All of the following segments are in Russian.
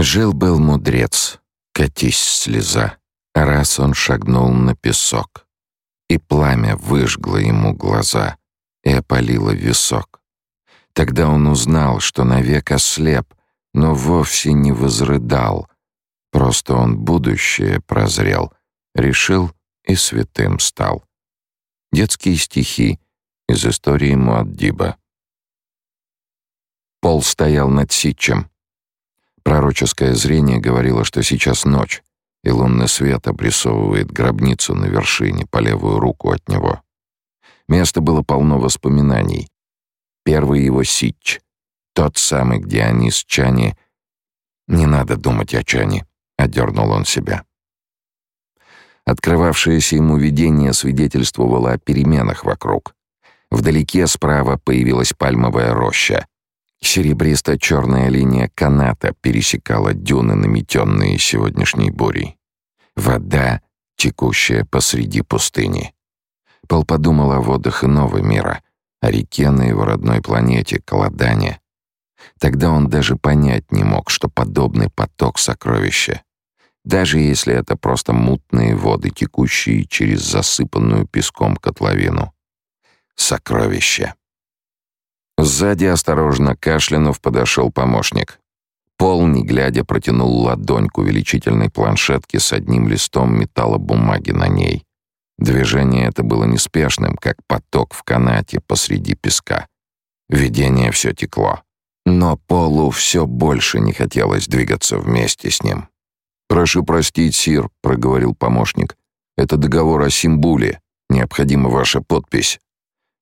Жил-был мудрец, катись слеза, раз он шагнул на песок, и пламя выжгло ему глаза и опалило висок. Тогда он узнал, что навек ослеп, но вовсе не возрыдал, просто он будущее прозрел, решил и святым стал. Детские стихи из истории Муаддиба. Пол стоял над Ситчем. Пророческое зрение говорило, что сейчас ночь, и лунный свет обрисовывает гробницу на вершине по левую руку от него. Место было полно воспоминаний. Первый его Ситч, тот самый, где они с Чани... «Не надо думать о Чани», — одернул он себя. Открывавшееся ему видение свидетельствовало о переменах вокруг. Вдалеке справа появилась пальмовая роща. Серебристо-черная линия каната пересекала дюны, наметенные сегодняшней бурей. Вода, текущая посреди пустыни. Пол подумал о водах иного мира, о реке на его родной планете, Каладане. Тогда он даже понять не мог, что подобный поток сокровища даже если это просто мутные воды, текущие через засыпанную песком котловину. Сокровище. Сзади осторожно кашлянув подошел помощник. Пол, не глядя, протянул ладонь к увеличительной планшетке с одним листом металлобумаги на ней. Движение это было неспешным, как поток в канате посреди песка. Видение все текло. Но Полу все больше не хотелось двигаться вместе с ним. «Прошу простить, сир», — проговорил помощник. «Это договор о Симбуле. Необходима ваша подпись».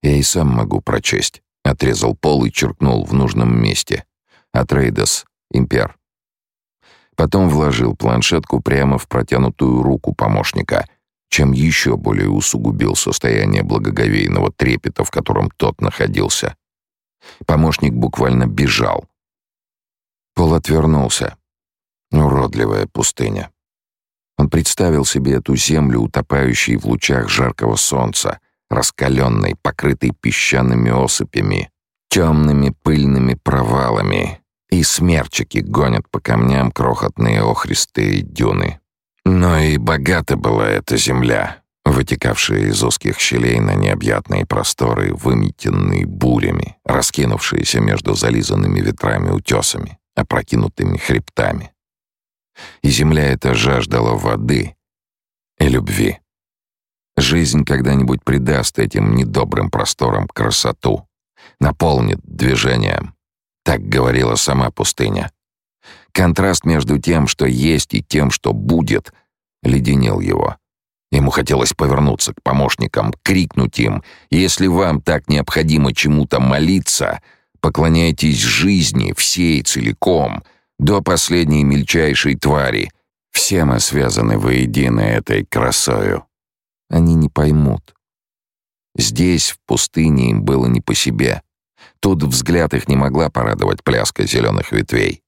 «Я и сам могу прочесть», — отрезал Пол и черкнул в нужном месте. «Атрейдес, импер». Потом вложил планшетку прямо в протянутую руку помощника, чем еще более усугубил состояние благоговейного трепета, в котором тот находился. Помощник буквально бежал. Пол отвернулся. Уродливая пустыня. Он представил себе эту землю, утопающей в лучах жаркого солнца, раскаленной, покрытой песчаными осыпями, темными пыльными провалами, и смерчики гонят по камням крохотные охристые дюны. Но и богата была эта земля, вытекавшая из узких щелей на необъятные просторы, выметенные бурями, раскинувшиеся между зализанными ветрами утесами, опрокинутыми хребтами и земля эта жаждала воды и любви. Жизнь когда-нибудь придаст этим недобрым просторам красоту, наполнит движением. Так говорила сама пустыня. Контраст между тем, что есть, и тем, что будет, леденил его. Ему хотелось повернуться к помощникам, крикнуть им, «Если вам так необходимо чему-то молиться, поклоняйтесь жизни всей целиком», до последней мельчайшей твари. Все мы связаны воедино этой красою. Они не поймут. Здесь, в пустыне, им было не по себе. Тут взгляд их не могла порадовать пляска зеленых ветвей.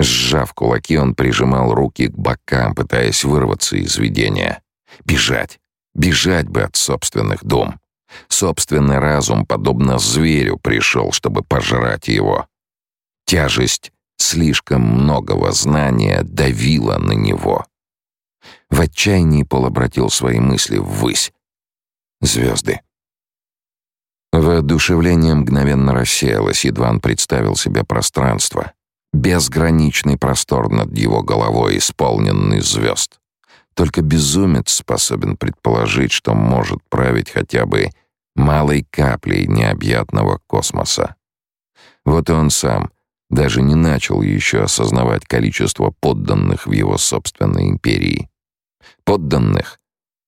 Сжав кулаки, он прижимал руки к бокам, пытаясь вырваться из видения. Бежать. Бежать бы от собственных дум. Собственный разум, подобно зверю, пришел, чтобы пожрать его. Тяжесть Слишком многого знания давило на него. В отчаянии Пол обратил свои мысли ввысь. Звезды. Воодушевление мгновенно рассеялось, едва он представил себе пространство. Безграничный простор над его головой, исполненный звезд. Только безумец способен предположить, что может править хотя бы малой каплей необъятного космоса. Вот и он сам, даже не начал еще осознавать количество подданных в его собственной империи. Подданных?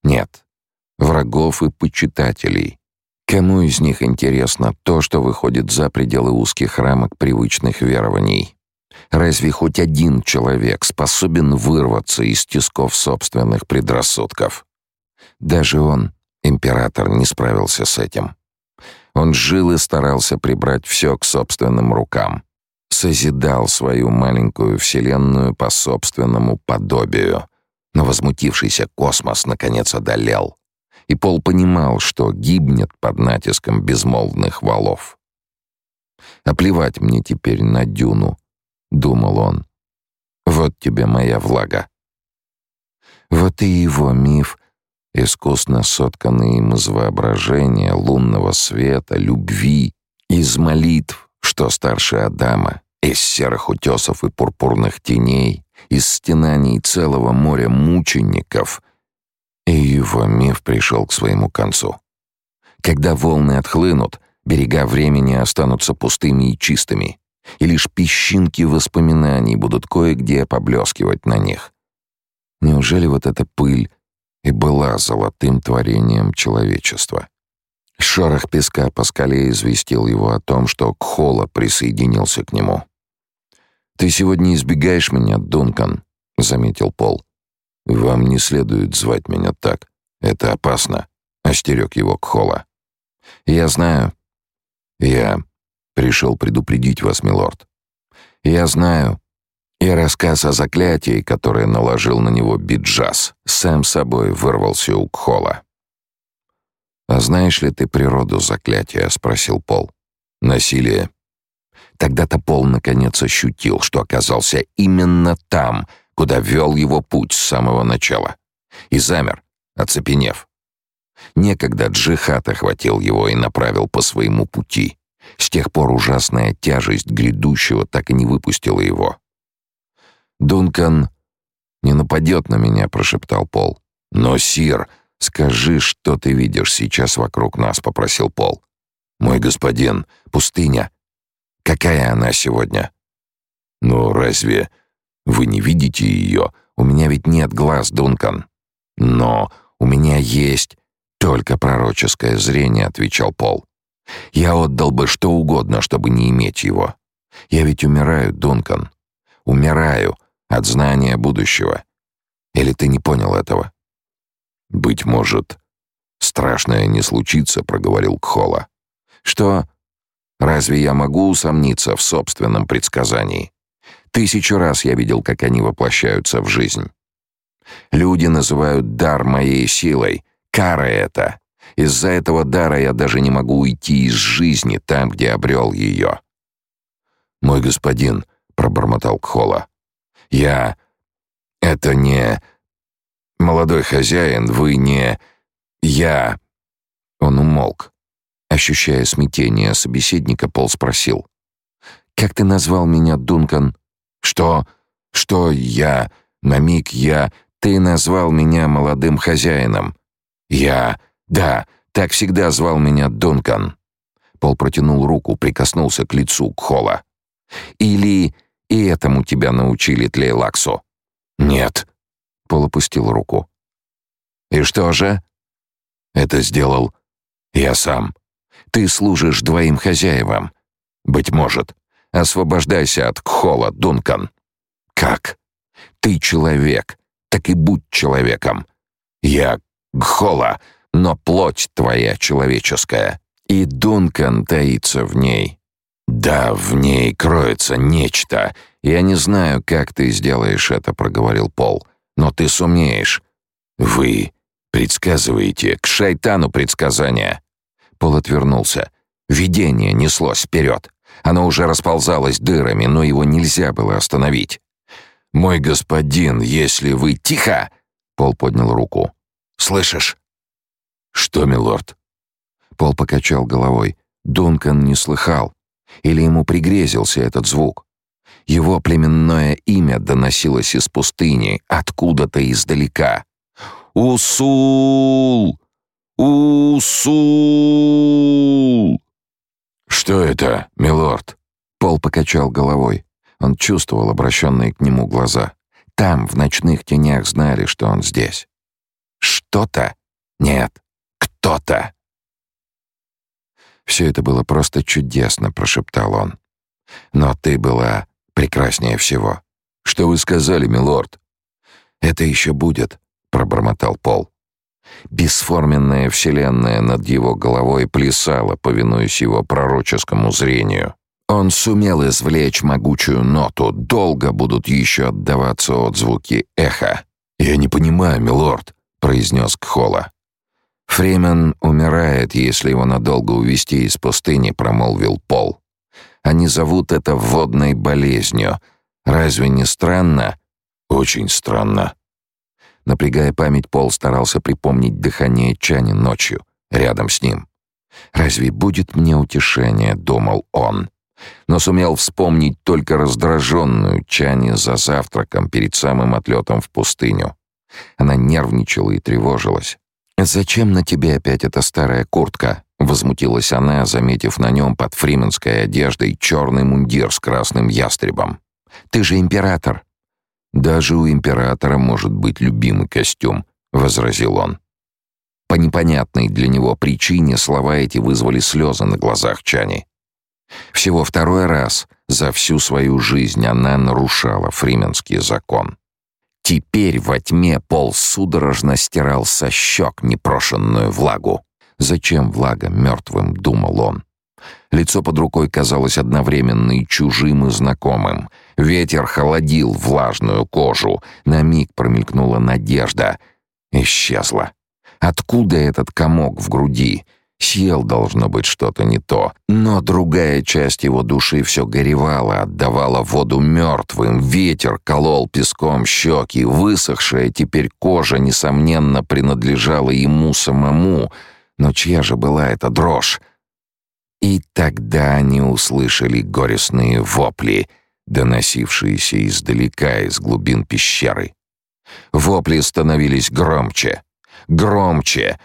Нет. Врагов и почитателей. Кому из них интересно то, что выходит за пределы узких рамок привычных верований? Разве хоть один человек способен вырваться из тисков собственных предрассудков? Даже он, император, не справился с этим. Он жил и старался прибрать все к собственным рукам созидал свою маленькую вселенную по собственному подобию. Но возмутившийся космос наконец одолел. И Пол понимал, что гибнет под натиском безмолвных валов. «А плевать мне теперь на дюну», — думал он. Вот тебе моя влага. Вот и его миф, искусно сотканный им из воображения, лунного света, любви, из молитв, что старше Адама, из серых утесов и пурпурных теней, из стенаний целого моря мучеников. И его миф пришел к своему концу. Когда волны отхлынут, берега времени останутся пустыми и чистыми, и лишь песчинки воспоминаний будут кое-где поблескивать на них. Неужели вот эта пыль и была золотым творением человечества? Шорох песка по скале известил его о том, что Кхола присоединился к нему. «Ты сегодня избегаешь меня, Дункан», — заметил Пол. «Вам не следует звать меня так. Это опасно», — остерег его Кхола. «Я знаю». «Я пришел предупредить вас, милорд». «Я знаю». И рассказ о заклятии, которое наложил на него Биджас, сам собой вырвался у Кхола. «А знаешь ли ты природу заклятия?» — спросил Пол. «Насилие». Тогда-то Пол наконец ощутил, что оказался именно там, куда вел его путь с самого начала. И замер, оцепенев. Некогда джихад охватил его и направил по своему пути. С тех пор ужасная тяжесть грядущего так и не выпустила его. «Дункан не нападет на меня», — прошептал Пол. «Но, Сир, скажи, что ты видишь сейчас вокруг нас», — попросил Пол. «Мой господин, пустыня. Какая она сегодня?» «Ну, разве вы не видите ее? У меня ведь нет глаз, Дункан». «Но у меня есть только пророческое зрение», — отвечал Пол. «Я отдал бы что угодно, чтобы не иметь его. Я ведь умираю, Дункан. Умираю от знания будущего. Или ты не понял этого?» «Быть может, страшное не случится», — проговорил Кхола. «Что? Разве я могу усомниться в собственном предсказании? Тысячу раз я видел, как они воплощаются в жизнь. Люди называют дар моей силой. Кара это. Из-за этого дара я даже не могу уйти из жизни там, где обрел ее. «Мой господин», — пробормотал Кхола, — «я... это не... молодой хозяин, вы не... я...» Он умолк. Ощущая смятение собеседника, Пол спросил. «Как ты назвал меня, Дункан?» «Что? Что я? На миг я... Ты назвал меня молодым хозяином. Я... Да, так всегда звал меня Дункан». Пол протянул руку, прикоснулся к лицу Кхола. «Или и этому тебя научили, Тлейлаксу?» «Нет». Пол опустил руку. «И что же?» «Это сделал я сам». Ты служишь двоим хозяевам. Быть может. Освобождайся от Кхола, Дункан. Как? Ты человек. Так и будь человеком. Я Гхола, но плоть твоя человеческая. И Дункан таится в ней. Да, в ней кроется нечто. Я не знаю, как ты сделаешь это, проговорил Пол. Но ты сумеешь. Вы предсказываете к шайтану предсказания. Пол отвернулся. Видение неслось вперед. Оно уже расползалось дырами, но его нельзя было остановить. «Мой господин, если вы...» «Тихо!» Пол поднял руку. «Слышишь?» «Что, милорд?» Пол покачал головой. Дункан не слыхал. Или ему пригрезился этот звук. Его племенное имя доносилось из пустыни, откуда-то издалека. «Усул!» Усул! Что это, милорд? Пол покачал головой. Он чувствовал обращенные к нему глаза. Там, в ночных тенях, знали, что он здесь. Что-то? Нет, кто-то. Все это было просто чудесно, прошептал он. Но ты была прекраснее всего. Что вы сказали, милорд? Это еще будет, пробормотал Пол. Бесформенная вселенная над его головой плясала, повинуясь его пророческому зрению. Он сумел извлечь могучую ноту, долго будут еще отдаваться отзвуки эха. «Я не понимаю, милорд», — произнес Кхола. «Фримен умирает, если его надолго увести из пустыни», — промолвил Пол. «Они зовут это водной болезнью. Разве не странно?» Очень странно. Напрягая память, Пол старался припомнить дыхание Чани ночью, рядом с ним. «Разве будет мне утешение?» — думал он. Но сумел вспомнить только раздраженную Чани за завтраком перед самым отлетом в пустыню. Она нервничала и тревожилась. «Зачем на тебе опять эта старая куртка?» — возмутилась она, заметив на нем под фрименской одеждой черный мундир с красным ястребом. «Ты же император!» «Даже у императора может быть любимый костюм», — возразил он. По непонятной для него причине слова эти вызвали слезы на глазах Чани. Всего второй раз за всю свою жизнь она нарушала фрименский закон. Теперь во тьме пол судорожно стирал со щек непрошенную влагу. «Зачем влага мертвым?» — думал он. Лицо под рукой казалось одновременно и чужим, и знакомым. Ветер холодил влажную кожу. На миг промелькнула надежда. Исчезла. Откуда этот комок в груди? Съел, должно быть, что-то не то. Но другая часть его души все горевала, отдавала воду мертвым. Ветер колол песком щеки. Высохшая теперь кожа, несомненно, принадлежала ему самому. Но чья же была эта дрожь? И тогда они услышали горестные вопли, доносившиеся издалека, из глубин пещеры. Вопли становились громче. Громче!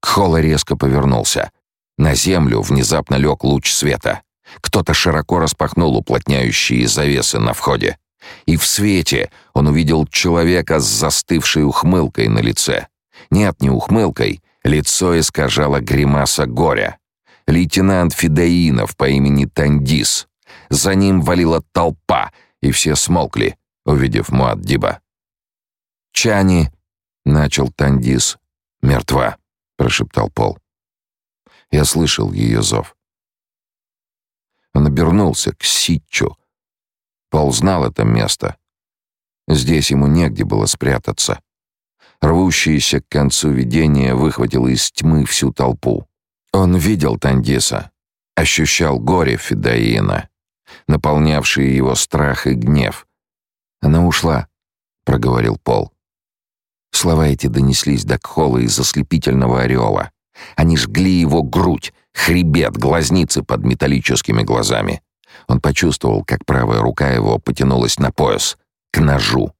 Кхола резко повернулся. На землю внезапно лег луч света. Кто-то широко распахнул уплотняющие завесы на входе. И в свете он увидел человека с застывшей ухмылкой на лице. Нет, не ухмылкой, лицо искажало гримаса горя. Лейтенант Федоинов по имени Тандис. За ним валила толпа, и все смолкли, увидев Муаддиба. «Чани», — начал Тандис, — «мертва». — прошептал Пол. Я слышал ее зов. Он обернулся к Ситчу. Пол знал это место. Здесь ему негде было спрятаться. Рвущееся к концу видение выхватило из тьмы всю толпу. Он видел Тандиса, ощущал горе Федоина, наполнявшие его страх и гнев. «Она ушла», — проговорил Пол. Слова эти донеслись до Кхола из ослепительного ореола. Они жгли его грудь, хребет, глазницы под металлическими глазами. Он почувствовал, как правая рука его потянулась на пояс, к ножу.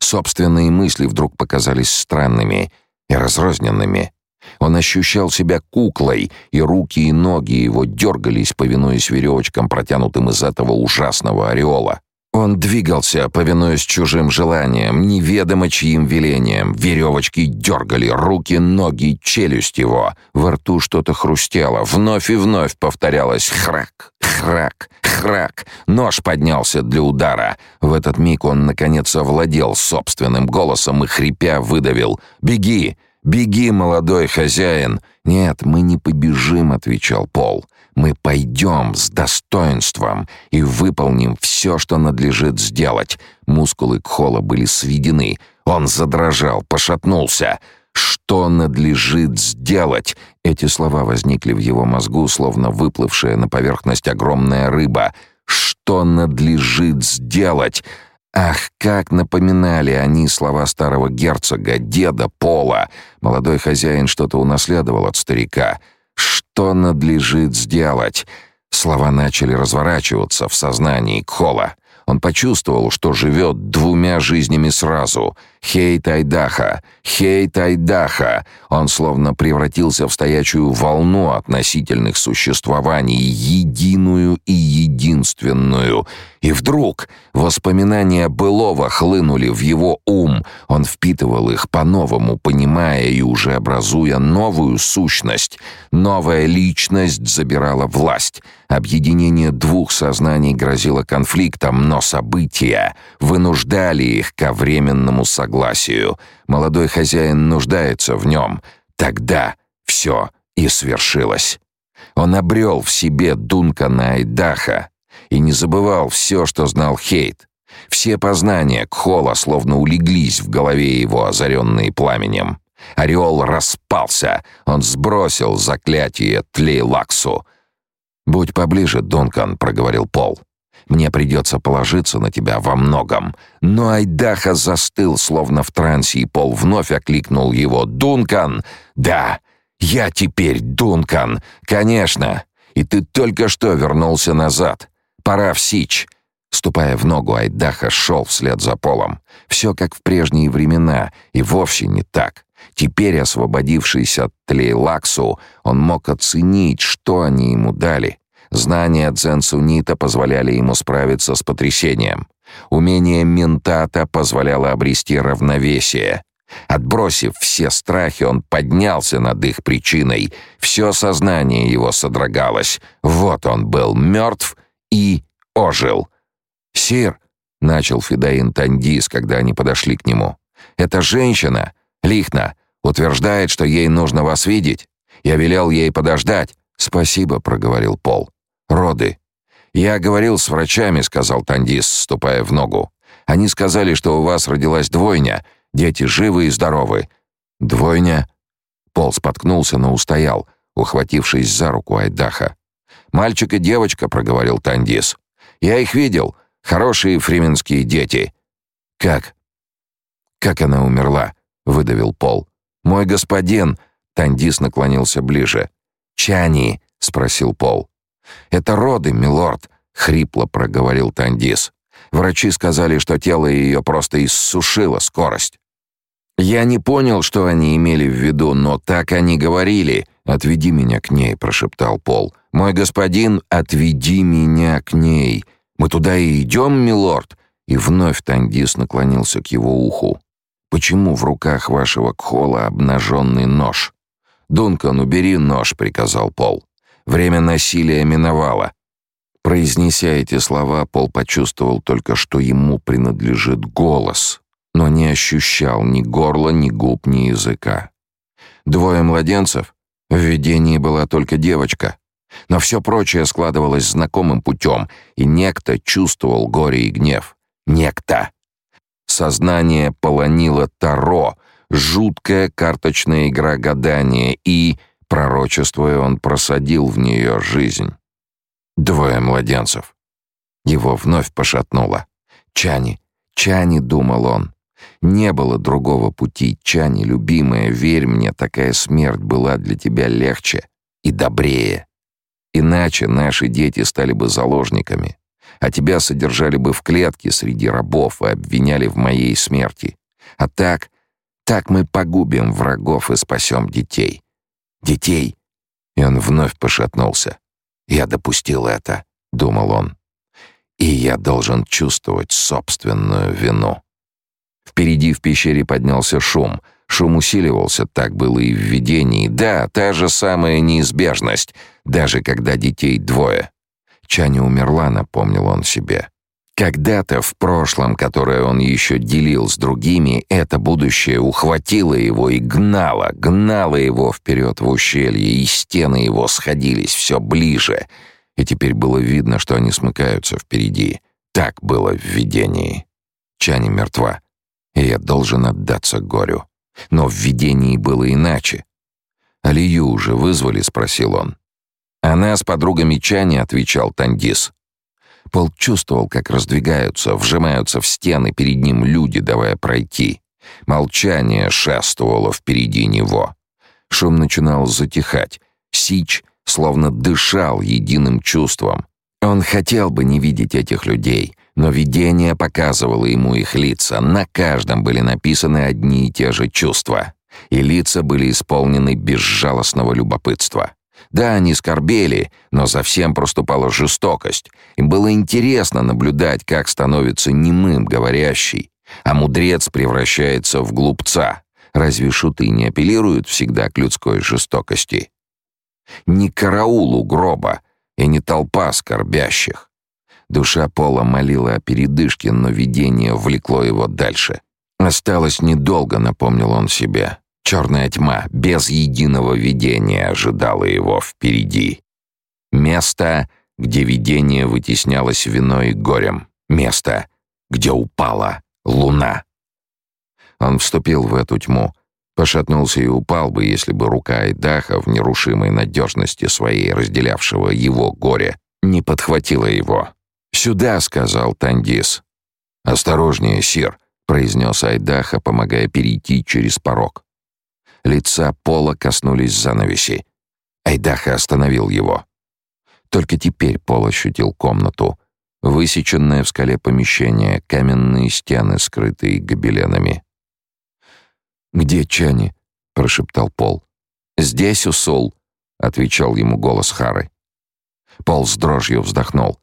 Собственные мысли вдруг показались странными и разрозненными. Он ощущал себя куклой, и руки и ноги его дергались, повинуясь веревочкам, протянутым из этого ужасного ореола. Он двигался, повинуясь чужим желаниям, неведомо чьим велением. Веревочки дергали, руки, ноги, челюсть его. Во рту что-то хрустело. Вновь и вновь повторялось «храк, храк, храк». Нож поднялся для удара. В этот миг он, наконец, овладел собственным голосом и, хрипя, выдавил «Беги! Беги, молодой хозяин!» «Нет, мы не побежим», — отвечал Пол. Мы пойдем с достоинством и выполним все, что надлежит сделать. Мускулы Кхола были сведены. Он задрожал, пошатнулся. Что надлежит сделать? Эти слова возникли в его мозгу, словно выплывшая на поверхность огромная рыба. Что надлежит сделать? Ах, как напоминали они слова старого герцога, деда Пола. Молодой хозяин что-то унаследовал от старика — что надлежит сделать? Слова начали разворачиваться в сознании Кхола. Он почувствовал, что живет двумя жизнями сразу. Хей Тайдаха, Хей Тайдаха. Он словно превратился в стоячую волну относительных существований, единую и единственную. И вдруг воспоминания былого хлынули в его ум. Он впитывал их по-новому, понимая и уже образуя новую сущность. Новая личность забирала власть. Объединение двух сознаний грозило конфликтом, но события вынуждали их ко временному согласию. Молодой хозяин нуждается в нем. Тогда все и свершилось. Он обрел в себе Дункана Айдаха и не забывал все, что знал Хейт. Все познания Кхола словно улеглись в голове его, озаренные пламенем. Ореол распался, он сбросил заклятие Тлейлаксу — «Будь поближе, Дункан», — проговорил Пол. Мне придется положиться на тебя во многом». Но Айдаха застыл, словно в трансе, и Пол вновь окликнул его. «Дункан!» «Да, я теперь Дункан! Конечно! И ты только что вернулся назад. Пора в Сич!» Ступая в ногу, Айдаха шел вслед за Полом. Все как в прежние времена, и вовсе не так. Теперь, освободившись от Тлейлаксу, он мог оценить, что они ему дали. Знания Дзен-Сунита позволяли ему справиться с потрясением. Умение ментата позволяло обрести равновесие. Отбросив все страхи, он поднялся над их причиной. Все сознание его содрогалось. Вот он был мертв и ожил. «Сир», — начал Фидаин Тандис, когда они подошли к нему, — «эта женщина, Лихна, утверждает, что ей нужно вас видеть. Я велел ей подождать». «Спасибо», — проговорил Пол. Роды. Я говорил с врачами, сказал Тандис, ступая в ногу. Они сказали, что у вас родилась двойня. Дети живы и здоровы. Двойня? Пол споткнулся, но устоял, ухватившись за руку Айдаха. Мальчик и девочка, проговорил Тандис. Я их видел. Хорошие фрименские дети. Как? Как она умерла? выдавил Пол. Мой господин, Тандис наклонился ближе. Чани, спросил Пол. «Это роды, милорд», — хрипло проговорил Тандис. «Врачи сказали, что тело ее просто иссушило скорость». «Я не понял, что они имели в виду, но так они говорили. Отведи меня к ней», — прошептал Пол. «Мой господин, отведи меня к ней. Мы туда и идем, милорд?» И вновь Тандис наклонился к его уху. «Почему в руках вашего кхола обнаженный нож?» «Дункан, убери нож», — приказал Пол. Время насилия миновало. Произнеся эти слова, Пол почувствовал только, что ему принадлежит голос, но не ощущал ни горла, ни губ, ни языка. Двое младенцев? В видении была только девочка. Но все прочее складывалось знакомым путем, и некто чувствовал горе и гнев. Некто. Сознание полонило Таро, жуткая карточная игра гадания и Пророчествуя, он просадил в нее жизнь. Двое младенцев. Его вновь пошатнуло. «Чани, Чани», — думал он. «Не было другого пути, Чани, любимая, верь мне, такая смерть была для тебя легче и добрее. Иначе наши дети стали бы заложниками, а тебя содержали бы в клетке среди рабов и обвиняли в моей смерти. А так, так мы погубим врагов и спасем детей детей. И он вновь пошатнулся. «Я допустил это», — думал он. «И я должен чувствовать собственную вину». Впереди в пещере поднялся шум. Шум усиливался, так было и в видении. Да, та же самая неизбежность, даже когда детей двое. Чаня умерла, напомнил он себе. Когда-то в прошлом, которое он еще делил с другими, это будущее ухватило его и гнало, гнало его вперед в ущелье, и стены его сходились все ближе. И теперь было видно, что они смыкаются впереди. Так было в видении. Чани мертва, и я должен отдаться горю. Но в видении было иначе. «Алию уже вызвали?» — спросил он. «Она с подругами Чани», — отвечал Тандис. Пол чувствовал, как раздвигаются, вжимаются в стены перед ним люди, давая пройти. Молчание шествовало впереди него. Шум начинал затихать. Сич словно дышал единым чувством. Он хотел бы не видеть этих людей, но видение показывало ему их лица. На каждом были написаны одни и те же чувства. И лица были исполнены безжалостного любопытства. Да, они скорбели, но за всем проступала жестокость. Им было интересно наблюдать, как становится немым говорящий, а мудрец превращается в глупца. Разве шуты не апеллируют всегда к людской жестокости? Не караул у гроба и не толпа скорбящих. Душа Пола молила о передышке, но видение влекло его дальше. Осталось недолго, напомнил он себе. Черная тьма без единого видения ожидала его впереди. Место, где видение вытеснялось виной и горем. Место, где упала луна. Он вступил в эту тьму, пошатнулся и упал бы, если бы рука Айдаха в нерушимой надежности своей, разделявшего его горе, не подхватила его. «Сюда», — сказал Тандис. «Осторожнее, сир», — произнес Айдаха, помогая перейти через порог. Лица Пола коснулись занавеси. Айдаха остановил его. Только теперь Пол ощутил комнату. Высеченное в скале помещение, каменные стены, скрытые гобеленами. «Где Чани?» — прошептал Пол. «Здесь, Усул», — отвечал ему голос Хары. Пол с дрожью вздохнул.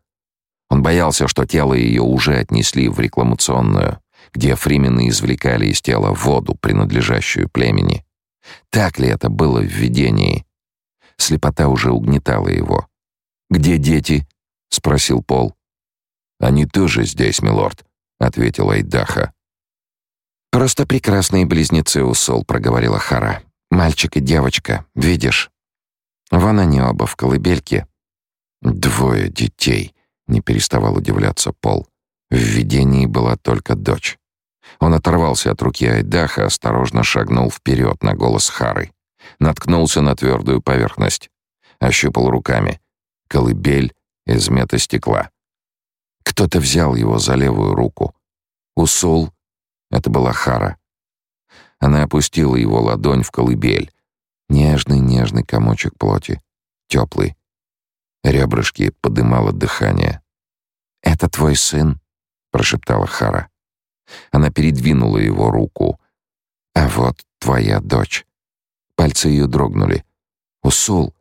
Он боялся, что тело ее уже отнесли в рекламационную, где фримены извлекали из тела воду, принадлежащую племени. Так ли это было в видении? Слепота уже угнетала его. «Где дети?» — спросил Пол. «Они тоже здесь, милорд», — ответила Айдаха. «Просто прекрасные близнецы, Усол», — проговорила Хара. «Мальчик и девочка, видишь? Вон они оба в колыбельке». «Двое детей», — не переставал удивляться Пол. В видении была только дочь. Он оторвался от руки Айдаха, осторожно шагнул вперед на голос Хары. Наткнулся на твердую поверхность. Ощупал руками. Колыбель из метастекла. Кто-то взял его за левую руку. Усул. Это была Хара. Она опустила его ладонь в колыбель. Нежный-нежный комочек плоти. Теплый. Ребрышки подымало дыхание. «Это твой сын?» — прошептала Хара. Она передвинула его руку. «А вот твоя дочь». Пальцы ее дрогнули. «Усул,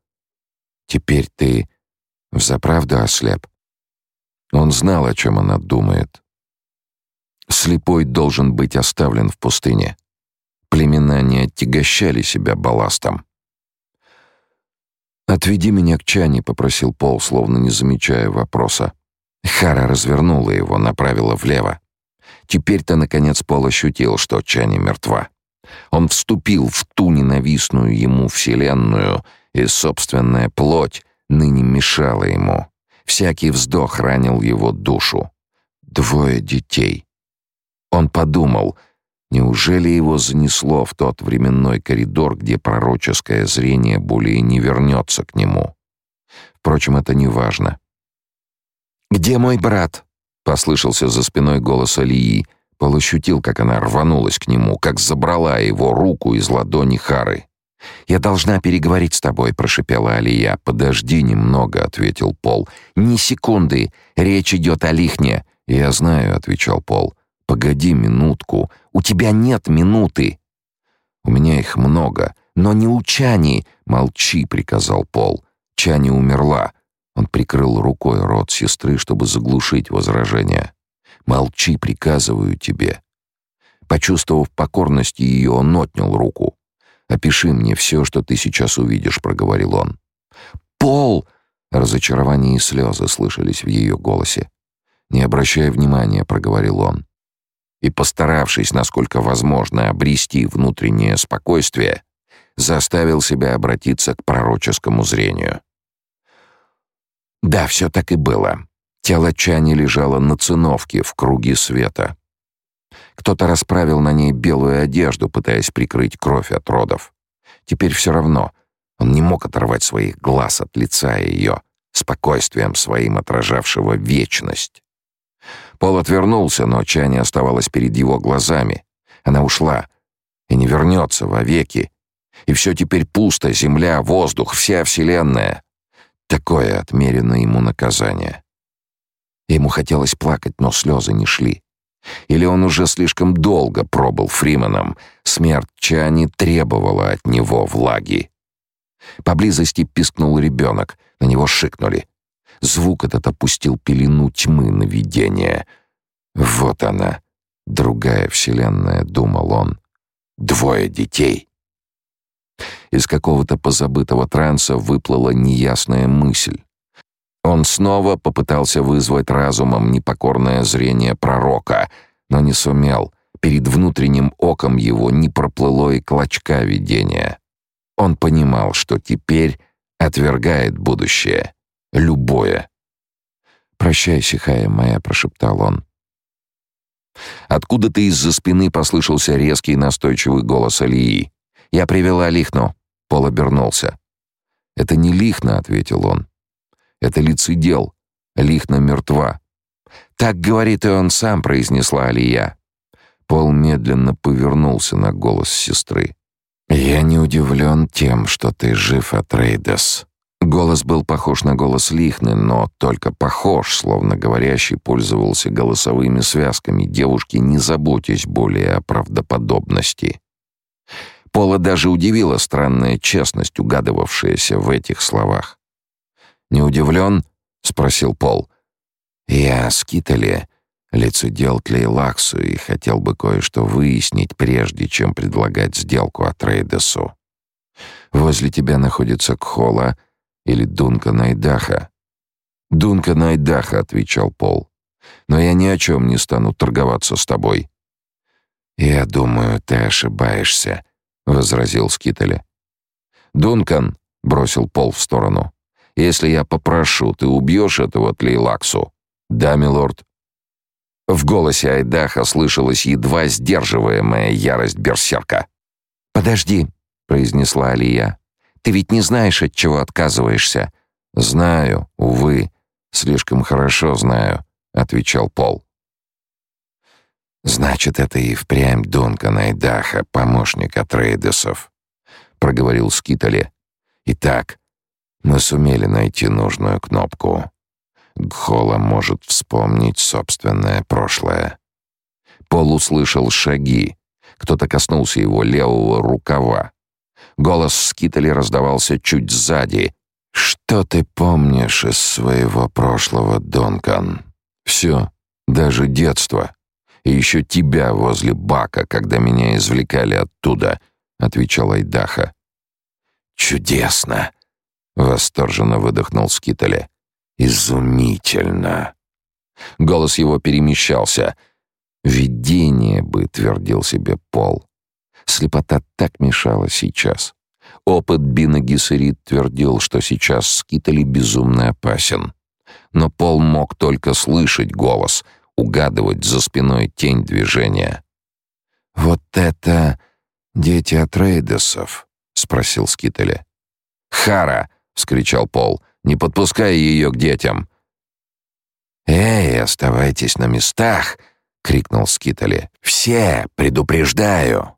теперь ты взаправду ослеп». Он знал, о чем она думает. Слепой должен быть оставлен в пустыне. Племена не оттягощали себя балластом. «Отведи меня к Чане», — попросил Пол, словно не замечая вопроса. Хара развернула его, направила влево. Теперь-то, наконец, Пол ощутил, что Чани мертва. Он вступил в ту ненавистную ему вселенную, и собственная плоть ныне мешала ему. Всякий вздох ранил его душу. Двое детей. Он подумал, неужели его занесло в тот временной коридор, где пророческое зрение более не вернется к нему. Впрочем, это не важно. «Где мой брат?» — послышался за спиной голос Алии. Пол ощутил, как она рванулась к нему, как забрала его руку из ладони Хары. «Я должна переговорить с тобой», — прошипела Алия. «Подожди немного», — ответил Пол. «Ни секунды. Речь идет о лихне». «Я знаю», — отвечал Пол. «Погоди минутку. У тебя нет минуты». «У меня их много, но не у Чани». «Молчи», — приказал Пол. «Чани умерла». Он прикрыл рукой рот сестры, чтобы заглушить возражение. «Молчи, приказываю тебе». Почувствовав покорность ее, он отнял руку. «Опиши мне все, что ты сейчас увидишь», — проговорил он. «Пол!» — разочарование и слезы слышались в ее голосе. «Не обращай внимания», — проговорил он. И, постаравшись, насколько возможно, обрести внутреннее спокойствие, заставил себя обратиться к пророческому зрению. Да, все так и было. Тело Чани лежало на циновке в круге света. Кто-то расправил на ней белую одежду, пытаясь прикрыть кровь от родов. Теперь все равно. Он не мог оторвать своих глаз от лица ее, спокойствием своим отражавшего вечность. Пол отвернулся, но Чани оставалась перед его глазами. Она ушла и не вернется вовеки. И все теперь пусто, земля, воздух, вся вселенная. Такое отмерено ему наказание. Ему хотелось плакать, но слезы не шли. Или он уже слишком долго пробыл Фриманом. Смерть Чани требовала от него влаги. Поблизости пискнул ребенок, на него шикнули. Звук этот опустил пелену тьмы на видение. Вот она, другая вселенная, думал он. Двое детей. Из какого-то позабытого транса выплыла неясная мысль. Он снова попытался вызвать разумом непокорное зрение пророка, но не сумел. Перед внутренним оком его не проплыло и клочка видения. Он понимал, что теперь отвергает будущее, любое. «Прощай, Сихая моя», — прошептал он. Откуда-то из-за спины послышался резкий настойчивый голос Алии. «Я привела Лихну». Пол обернулся. «Это не Лихна», — ответил он. Это лицедел. Лихна мертва. «Так говорит и он сам», — произнесла Алия. Пол медленно повернулся на голос сестры. «Я не удивлен тем, что ты жив, Атрейдес». Голос был похож на голос Лихны, но только похож, словно говорящий пользовался голосовыми связками. Девушки, не заботьтесь более о правдоподобности. Пола даже удивила странная честность, угадывавшаяся в этих словах. «Не удивлен?» — спросил Пол. «Я скитали лицедел Тлейлаксу и хотел бы кое-что выяснить, прежде чем предлагать сделку Атрейдесу. Возле тебя находится Кхола или Дунка Найдаха?» «Дунка Найдаха», — отвечал Пол. «Но я ни о чем не стану торговаться с тобой». «Я думаю, ты ошибаешься», — возразил Скитали. «Дункан», — бросил Пол в сторону, — «если я попрошу, ты убьешь этого Тлейлаксу?» «Да, милорд». В голосе Айдаха слышалась едва сдерживаемая ярость берсерка. «Подожди», — произнесла Алия. «Ты ведь не знаешь, от чего отказываешься». «Знаю, увы, слишком хорошо знаю», — отвечал Пол. «Значит, это и впрямь Дункан Айдаха, помощник от Рейдесов», — проговорил Скитали. «Итак, мы сумели найти нужную кнопку. Гхола может вспомнить собственное прошлое. Пол услышал шаги. Кто-то коснулся его левого рукава. Голос Скитали раздавался чуть сзади. «Что ты помнишь из своего прошлого, Донкан?» «Все, даже детство. И еще тебя возле бака, когда меня извлекали оттуда», — отвечал Айдаха. «Чудесно!» — восторженно выдохнул Скитали. Изумительно. Голос его перемещался. Видение бы, твердил себе Пол. Слепота так мешала сейчас. Опыт Бина Гессерит твердил, что сейчас Скитали безумно опасен. Но Пол мог только слышать голос, угадывать за спиной тень движения. «Вот это дети от Рейдесов?» — спросил Скитали. «Хара!» — вскричал Пол. Не подпускай ее к детям!» «Эй, оставайтесь на местах!» — крикнул Скитали. «Все! Предупреждаю!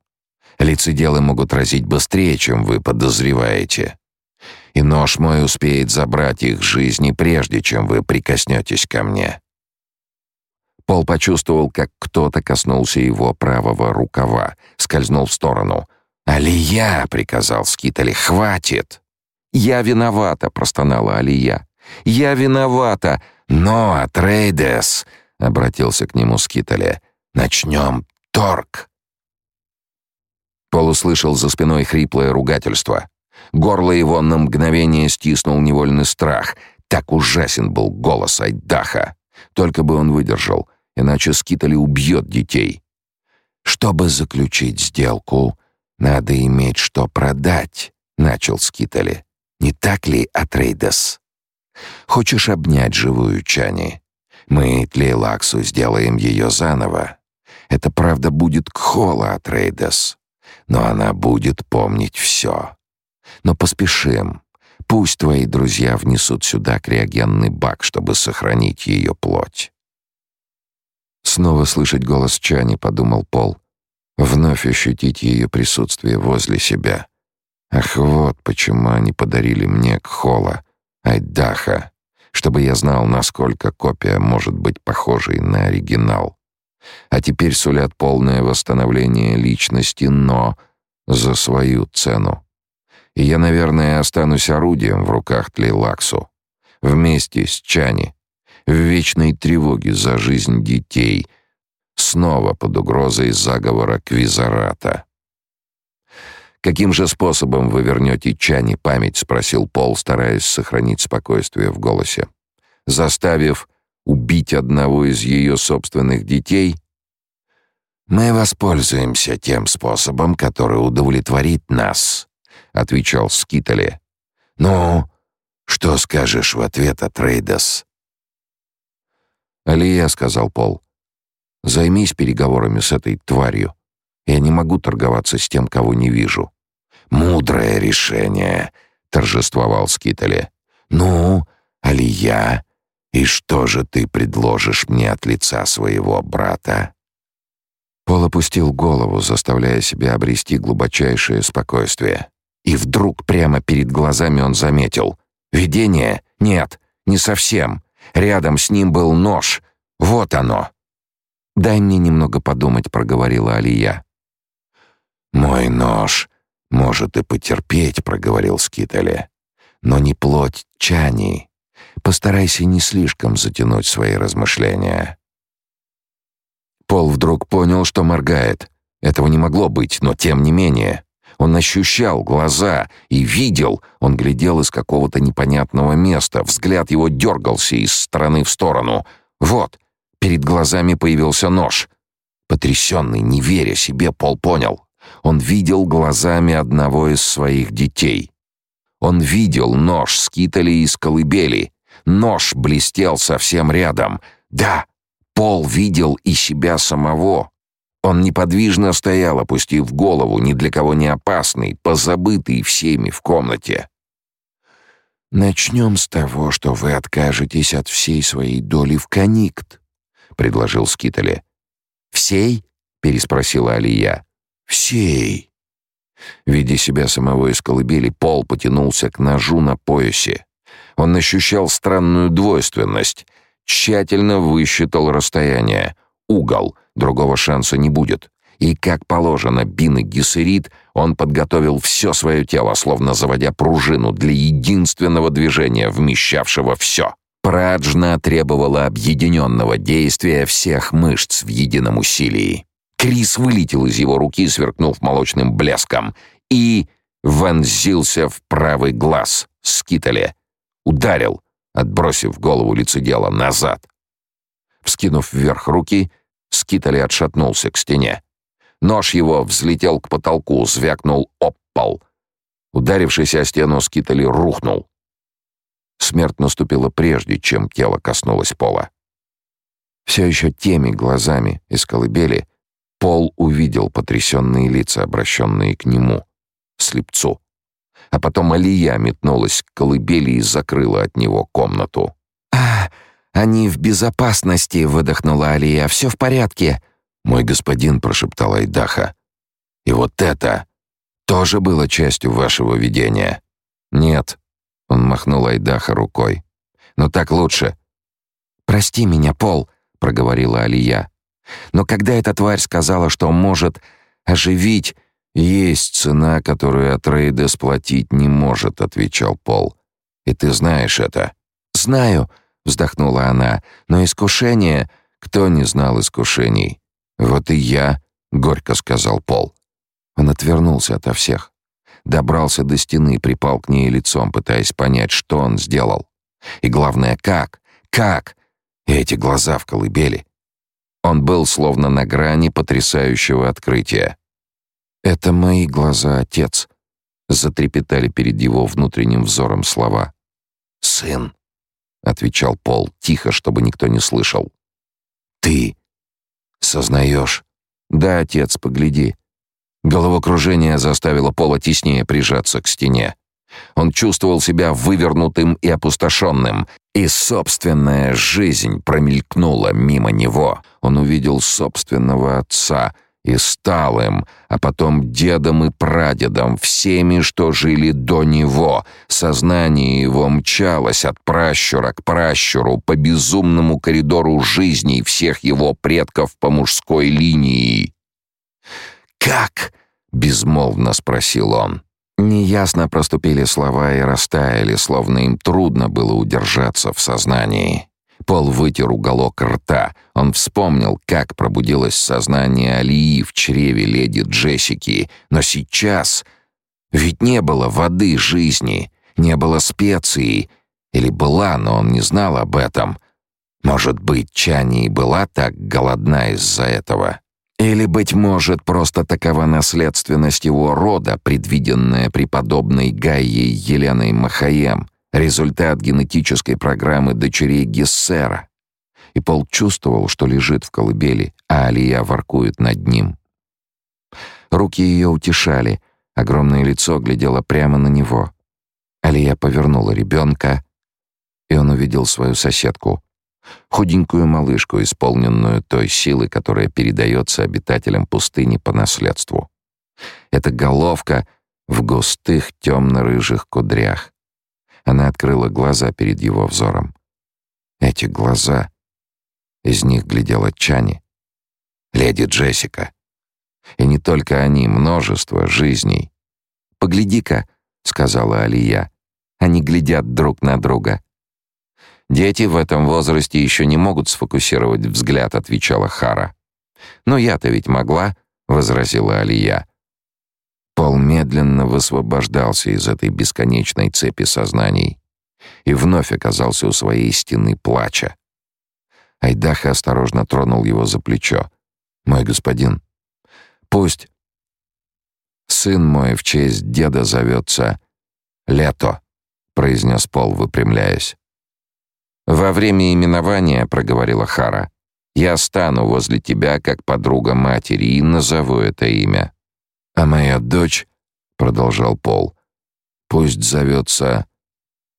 Лицеделы могут разить быстрее, чем вы подозреваете. И нож мой успеет забрать их жизни, прежде чем вы прикоснетесь ко мне». Пол почувствовал, как кто-то коснулся его правого рукава, скользнул в сторону. «Алия!» — приказал Скитали. «Хватит!» «Я виновата», — простонала Алия. «Я виновата!» «Но, Атрейдес!» — обратился к нему Скитале. «Начнем торг!» Пол услышал за спиной хриплое ругательство. Горло его на мгновение стиснул невольный страх. Так ужасен был голос Айдаха. Только бы он выдержал, иначе Скитали убьет детей. «Чтобы заключить сделку, надо иметь что продать», — начал Скитали. Не так ли, Атрейдес? Хочешь обнять живую Чани? Мы Тлейлаксу сделаем ее заново. Это правда будет Кхола, Атрейдес. Но она будет помнить все. Но поспешим. Пусть твои друзья внесут сюда криогенный бак, чтобы сохранить ее плоть. Снова слышать голос Чани, подумал Пол. Вновь ощутить ее присутствие возле себя. Ах, вот почему они подарили мне Кхола, Айдаха, чтобы я знал, насколько копия может быть похожей на оригинал. А теперь сулят полное восстановление личности, но за свою цену. И я, наверное, останусь орудием в руках Тлейлаксу, вместе с Чани, в вечной тревоге за жизнь детей, снова под угрозой заговора Квизарата. «Каким же способом вы вернете Чани память?» — спросил Пол, стараясь сохранить спокойствие в голосе. «Заставив убить одного из ее собственных детей?» «Мы воспользуемся тем способом, который удовлетворит нас», — отвечал Скитали. «Ну, что скажешь в ответ, Атрейдас?» «Алия», — сказал Пол, — «займись переговорами с этой тварью. Я не могу торговаться с тем, кого не вижу. Мудрое решение, торжествовал Скитали. Ну, Алия, «И что же ты предложишь мне от лица своего брата?» Пол опустил голову, заставляя себя обрести глубочайшее спокойствие. И вдруг прямо перед глазами он заметил. «Видение? Нет, не совсем. Рядом с ним был нож. Вот оно!» «Дай мне немного подумать», — проговорила Алия. «Мой нож может и потерпеть», — проговорил Скитали. «Но не плоть Чани. Постарайся не слишком затянуть свои размышления». Пол вдруг понял, что моргает. Этого не могло быть, но тем не менее. Он ощущал глаза и видел, он глядел из какого-то непонятного места, взгляд его дергался из стороны в сторону. Вот, перед глазами появился нож. Потрясенный, не веря себе, Пол понял. Он видел глазами одного из своих детей. Он видел нож с китали из колыбели. Нож блестел совсем рядом. Да, Пол видел и себя самого. Он неподвижно стоял, опустив голову, ни для кого не опасный, позабытый всеми в комнате. «Начнем с того, что вы откажетесь от всей своей доли в коникт», — предложил Скитали. «Всей?» — переспросила Алия. «Всей». Видя себя самого из колыбели, Пол потянулся к ножу на поясе. Он ощущал странную двойственность, тщательно высчитал расстояние, угол, другого шанса не будет. И, как положено, Бин и Гессерит, он подготовил все свое тело, словно заводя пружину для единственного движения, вмещавшего все. Праджна требовала объединенного действия всех мышц в едином усилии. Крис вылетел из его руки, сверкнув молочным блеском, и вонзился в правый глаз Скитали. Ударил, отбросив голову лицедела назад. Вскинув вверх руки, Скитали отшатнулся к стене. Нож его взлетел к потолку, звякнул об пол. Ударившись о стену, Скитали рухнул. Смерть наступила прежде, чем тело коснулось пола. Все еще теми глазами из колыбели Пол увидел потрясенные лица, обращенные к нему, слепцу. А потом Алия метнулась к колыбели и закрыла от него комнату. «А, они в безопасности!» — выдохнула Алия. «Все в порядке!» «Мой господин», — прошептал Айдаха. «И вот это тоже было частью вашего видения?» «Нет», — он махнул Айдаха рукой. «Но так лучше». «Прости меня, Пол», — проговорила Алия. «Но когда эта тварь сказала, что может оживить...» «Есть цена, которую Атрейдес платить не может», — отвечал Пол. «И ты знаешь это». «Знаю», — вздохнула она, — «но искушение...» «Кто не знал искушений?» «Вот и я», — горько сказал Пол. Он отвернулся ото всех. Добрался до стены, припал к ней лицом, пытаясь понять, что он сделал. И главное, как? Как? И эти глаза в колыбели. Он был словно на грани потрясающего открытия. «Это мои глаза, отец», — затрепетали перед его внутренним взором слова. «Сын», — отвечал Пол тихо, чтобы никто не слышал. «Ты Сознаешь? Да, отец, погляди. Головокружение заставило Пола теснее прижаться к стене. Он чувствовал себя вывернутым и опустошенным, и собственная жизнь промелькнула мимо него. Он увидел собственного отца — и стал им, а потом дедом и прадедом, всеми, что жили до него. Сознание его мчалось от пращура к пращуру по безумному коридору жизни всех его предков по мужской линии. «Как?» — безмолвно спросил он. Неясно проступили слова и растаяли, словно им трудно было удержаться в сознании. Пол вытер уголок рта. Он вспомнил, как пробудилось сознание Алии в чреве леди Джессики. Но сейчас... Ведь не было воды жизни, не было специй. Или была, но он не знал об этом. Может быть, Чани и была так голодна из-за этого. Или, быть может, просто такова наследственность его рода, предвиденная преподобной Гайей Еленой Махаем — результат генетической программы дочерей Гессера. И Пол чувствовал, что лежит в колыбели, а Алия воркует над ним. Руки ее утешали, огромное лицо глядело прямо на него. Алия повернула ребенка и он увидел свою соседку, худенькую малышку, исполненную той силы, которая передается обитателям пустыни по наследству. Эта головка в густых темно-рыжих кудрях. Она открыла глаза перед его взором. Эти глаза... Из них глядела Чани. Леди Джессика. И не только они, множество жизней. «Погляди-ка», — сказала Алия. «Они глядят друг на друга». «Дети в этом возрасте еще не могут сфокусировать взгляд», — отвечала Хара. «Но я-то ведь могла», — возразила Алия. Пол медленно высвобождался из этой бесконечной цепи сознаний и вновь оказался у своей стены плача. Айдаха осторожно тронул его за плечо. «Мой господин, пусть сын мой в честь деда зовется Лето», — произнес Пол, выпрямляясь. «Во время именования», — проговорила Хара, — «я стану возле тебя как подруга матери и назову это имя». «А моя дочь», — продолжал Пол, — «пусть зовется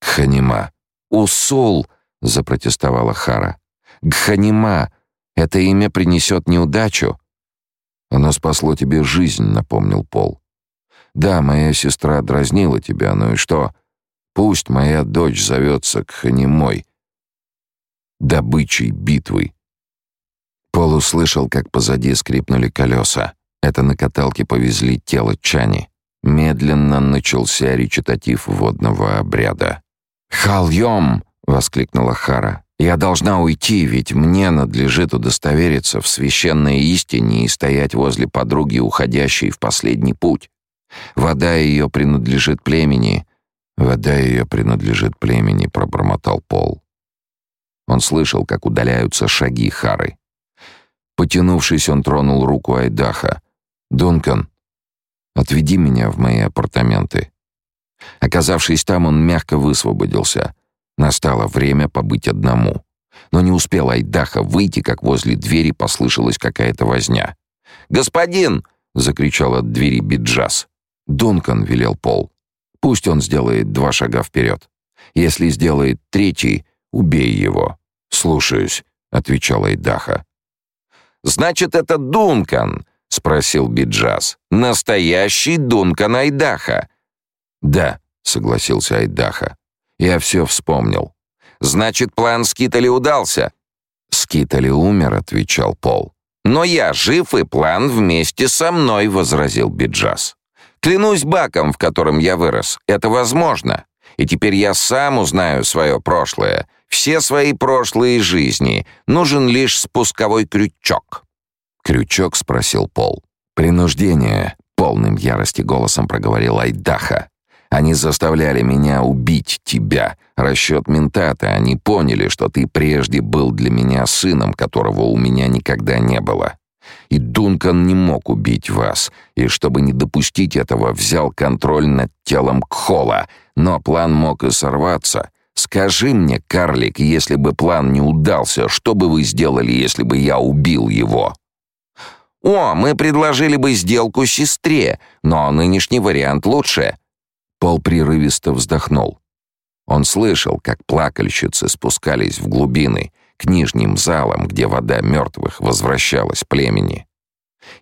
Ханима». «Усул», — запротестовала Хара. «Гханима, это имя принесет неудачу». «Оно спасло тебе жизнь», — напомнил Пол. «Да, моя сестра дразнила тебя, ну и что? Пусть моя дочь зовется Кханимой, добычей битвы». Пол услышал, как позади скрипнули колеса. Это на каталке повезли тело Чани. Медленно начался речитатив водного обряда. «Хальем!» — воскликнула Хара. «Я должна уйти, ведь мне надлежит удостовериться в священной истине и стоять возле подруги, уходящей в последний путь. Вода ее принадлежит племени». «Вода ее принадлежит племени», — пробормотал Пол. Он слышал, как удаляются шаги Хары. Потянувшись, он тронул руку Айдаха. «Дункан, отведи меня в мои апартаменты». Оказавшись там, он мягко высвободился. Настало время побыть одному. Но не успел Айдаха выйти, как возле двери послышалась какая-то возня. «Господин!» — закричал от двери Биджас. «Дункан», — велел Пол. «Пусть он сделает два шага вперед. Если сделает третий, убей его». «Слушаюсь», — отвечал Айдаха. «Значит, это Дункан?» — спросил Биджас. «Настоящий Дункан Айдаха». «Да», — согласился Айдаха. «Я все вспомнил». «Значит, план Скитали удался?» «Скитали умер», — отвечал Пол. «Но я жив, и план вместе со мной», — возразил Биджас. «Клянусь баком, в котором я вырос, это возможно. И теперь я сам узнаю свое прошлое, все свои прошлые жизни. Нужен лишь спусковой крючок». «Крючок?» — спросил Пол. «Принуждение», — полным ярости голосом проговорил Айдаха. «Они заставляли меня убить тебя. Расчет ментата. Они поняли, что ты прежде был для меня сыном, которого у меня никогда не было. И Дункан не мог убить вас, и чтобы не допустить этого, взял контроль над телом Кхола, но план мог и сорваться». Скажи мне, карлик, если бы план не удался, что бы вы сделали, если бы я убил его? О, мы предложили бы сделку сестре, но нынешний вариант лучше. Пол прерывисто вздохнул. Он слышал, как плакальщицы спускались в глубины, к нижним залам, где вода мертвых возвращалась племени.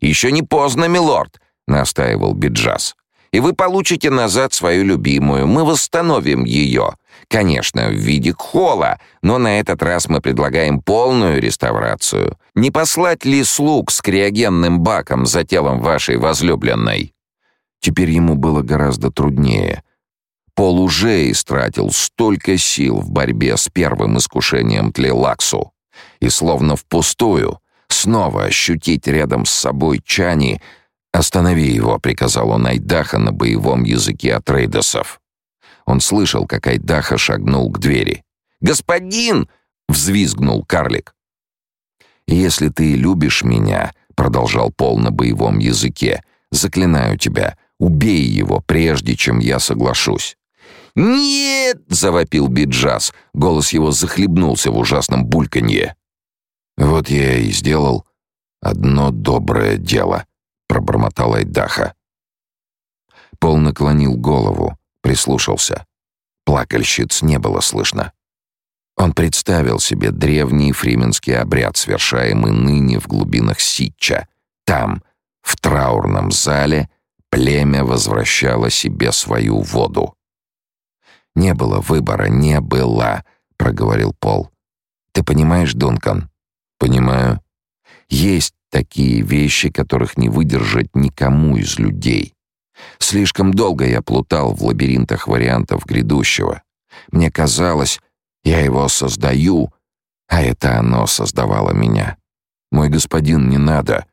«Еще не поздно, милорд», — настаивал Биджас. «И вы получите назад свою любимую. Мы восстановим ее. Конечно, в виде кхола, но на этот раз мы предлагаем полную реставрацию. Не послать ли слуг с криогенным баком за телом вашей возлюбленной?» Теперь ему было гораздо труднее. Пол уже истратил столько сил в борьбе с первым искушением Тлелаксу. И словно впустую, снова ощутить рядом с собой Чани «Останови его», — приказал он Айдаха на боевом языке Атрейдосов. Он слышал, как Айдаха шагнул к двери. «Господин!» — взвизгнул карлик. «Если ты любишь меня», — продолжал Пол на боевом языке, — «заклинаю тебя, убей его, прежде чем я соглашусь». «Нет!» — завопил Биджас. Голос его захлебнулся в ужасном бульканье. «Вот я и сделал одно доброе дело», — пробормотал Айдаха. Пол наклонил голову. Прислушался. Плакальщиц не было слышно. Он представил себе древний фрименский обряд, совершаемый ныне в глубинах Ситча. Там, в траурном зале, племя возвращало себе свою воду. «Не было выбора, не было», — проговорил Пол. «Ты понимаешь, Дункан?» «Понимаю. Есть такие вещи, которых не выдержать никому из людей. Слишком долго я плутал в лабиринтах вариантов грядущего. Мне казалось, я его создаю, а это оно создавало меня. Мой господин, не надо.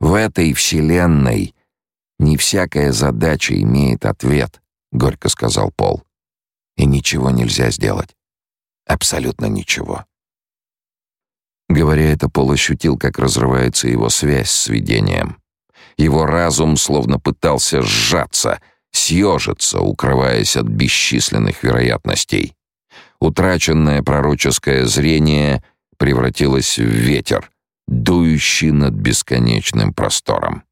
В этой вселенной не всякая задача имеет ответ, горько сказал Пол. И ничего нельзя сделать. Абсолютно ничего. Говоря это, Пол ощутил, как разрывается его связь с видением. Его разум словно пытался сжаться, съежиться, укрываясь от бесчисленных вероятностей. Утраченное пророческое зрение превратилось в ветер, дующий над бесконечным простором.